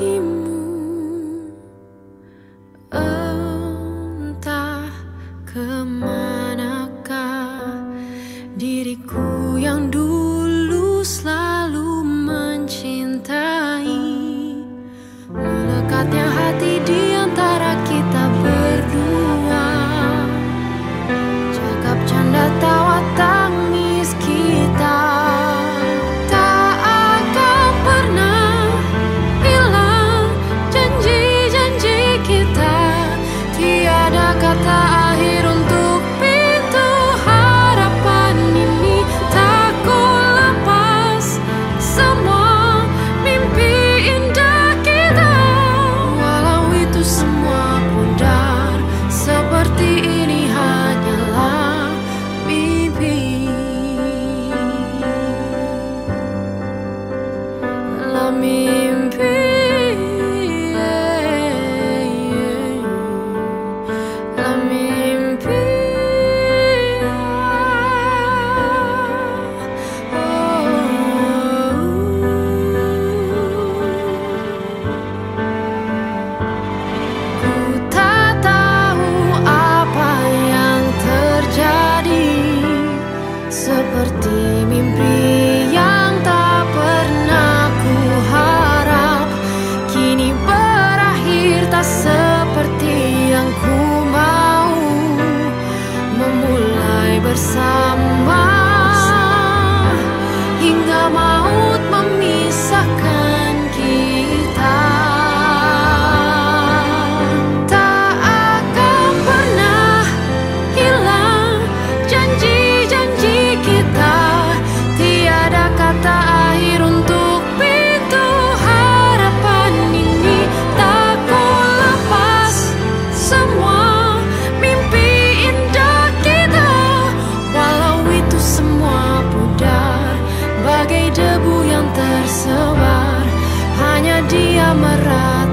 kakimu entah ke mana. kata seperti mimpi yang tak pernah kuharap, kini berakhir tak seperti yang ku mau. Memulai bersama amarrada.